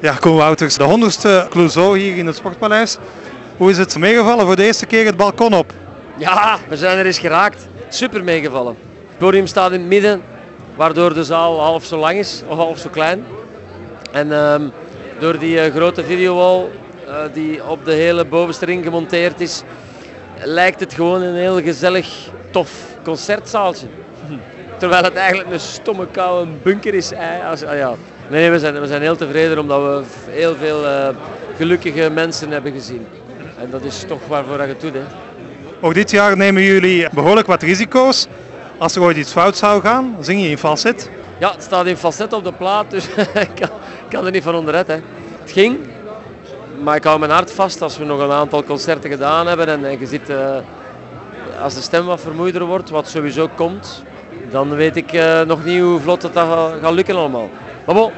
Ja, Koen Wouters, de honderdste Clouseau hier in het Sportpaleis. Hoe is het meegevallen voor de eerste keer het balkon op? Ja, we zijn er eens geraakt. Super meegevallen. Het podium staat in het midden, waardoor de zaal half zo lang is, of half zo klein. En ehm, door die eh, grote videowall uh, die op de hele bovenste ring gemonteerd is, lijkt het gewoon een heel gezellig, tof concertzaaltje. Terwijl het eigenlijk een stomme koude bunker is. Eh, als, ah ja. Nee, we zijn, we zijn heel tevreden omdat we heel veel uh, gelukkige mensen hebben gezien. En dat is toch waarvoor dat je het doet. Hè. Ook dit jaar nemen jullie behoorlijk wat risico's. Als er ooit iets fout zou gaan, zing je in falset? Ja, het staat in falset op de plaat, dus ik kan, kan, er niet van onderuit. Hè. Het ging, maar ik hou mijn hart vast als we nog een aantal concerten gedaan hebben. En, en je ziet, uh, als de stem wat vermoeider wordt, wat sowieso komt, dan weet ik uh, nog niet hoe vlot het gaat, gaat lukken allemaal. Maar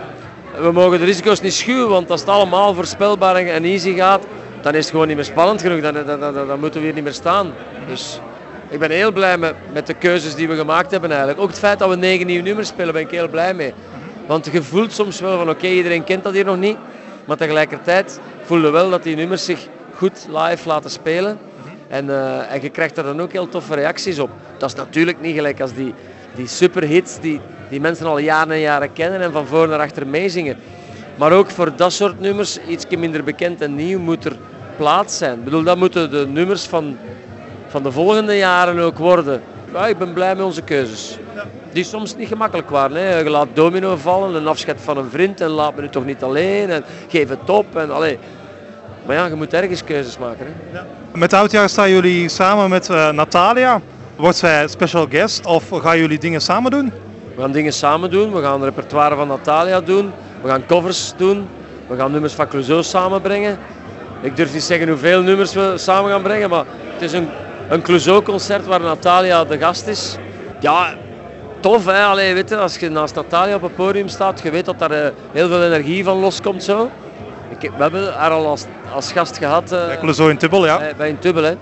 we mogen de risico's niet schuwen, want als het allemaal voorspelbaar en easy gaat, dan is het gewoon niet meer spannend genoeg. Dan, dan, dan, dan moeten we hier niet meer staan. Dus ik ben heel blij met, met de keuzes die we gemaakt hebben eigenlijk. Ook het feit dat we negen nieuwe nummers spelen, ben ik heel blij mee. Want je voelt soms wel van oké, iedereen kent dat hier nog niet. Maar tegelijkertijd voel je wel dat die nummers zich goed live laten spelen. En, uh, en je krijgt er dan ook heel toffe reacties op. Dat is natuurlijk niet gelijk als die, die superhits die, die mensen al jaren en jaren kennen en van voor naar achter meezingen. Maar ook voor dat soort nummers, iets minder bekend en nieuw, moet er plaats zijn. Ik bedoel, dat moeten de nummers van, van de volgende jaren ook worden. Ja, ik ben blij met onze keuzes. Die soms niet gemakkelijk waren. Hè. Je laat domino vallen, een afscheid van een vriend en laat me nu toch niet alleen en geef het op. En, allee. Maar ja, je moet ergens keuzes maken. Hè. Ja. Met Oudjaar staan jullie samen met uh, Natalia. Wordt zij special guest of gaan jullie dingen samen doen? We gaan dingen samen doen. We gaan het repertoire van Natalia doen. We gaan covers doen. We gaan nummers van Clouseau samenbrengen. Ik durf niet zeggen hoeveel nummers we samen gaan brengen, maar het is een, een Clouseau-concert waar Natalia de gast is. Ja, tof hè. Allee, weet je, als je naast Natalia op het podium staat, je weet dat daar uh, heel veel energie van loskomt zo. Ik, we hebben haar al als, als gast gehad. Uh, bij Clouseau in Tubbel, ja. Bij, bij in Tubbel, hè.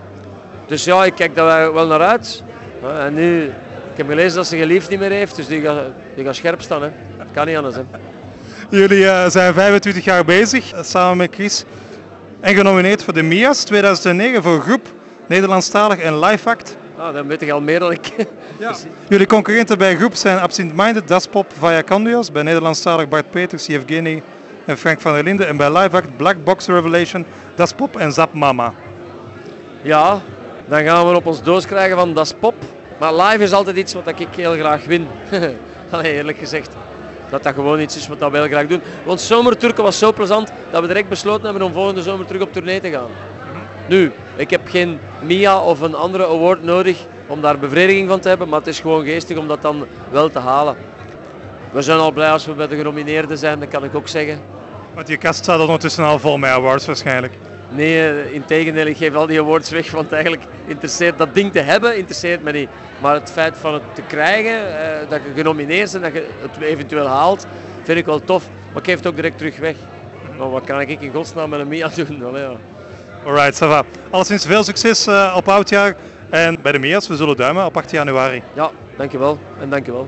Dus ja, ik kijk daar wel naar uit. En nu, ik heb gelezen dat ze geliefd niet meer heeft, dus die gaat, die gaat scherp staan. Hè. Dat kan niet anders. Hè. Jullie uh, zijn 25 jaar bezig, samen met Chris. En genomineerd voor de MIA's 2009 voor groep Nederlandstalig en Live Act. Ah, dan weet ik al meer dan ik. Ja. Jullie concurrenten bij groep zijn Absent Minded, Daspop, Via Candios. Bij Nederlandstalig Bart Peters, Yevgeny en Frank van der Linden. En bij Live Act Black Box Revelation, Daspop en Zap Mama. Ja, dan gaan we op ons doos krijgen van Daspop. Maar live is altijd iets wat ik heel graag win. Allee, eerlijk gezegd. Dat dat gewoon iets is wat we heel graag doen. Want Zomerturken was zo plezant dat we direct besloten hebben om volgende zomer terug op tournee te gaan. Nu, ik heb geen MIA of een andere award nodig om daar bevrediging van te hebben, maar het is gewoon geestig om dat dan wel te halen. We zijn al blij als we bij de genomineerden zijn, dat kan ik ook zeggen. Want je kast staat ondertussen al vol met awards waarschijnlijk. Nee, in tegendeel, ik geef al die awards weg, want eigenlijk interesseert dat ding te hebben, interesseert me niet. Maar het feit van het te krijgen, eh, dat je genomineerd bent, dat je het eventueel haalt, vind ik wel tof. Maar ik geef het ook direct terug weg. Maar wat kan ik in godsnaam met een Mia doen? Allee, ja. Alright, ça va. Alleszins veel succes uh, op oudjaar en bij de Mia's. We zullen duimen op 8 januari. Ja, dankjewel en dankjewel.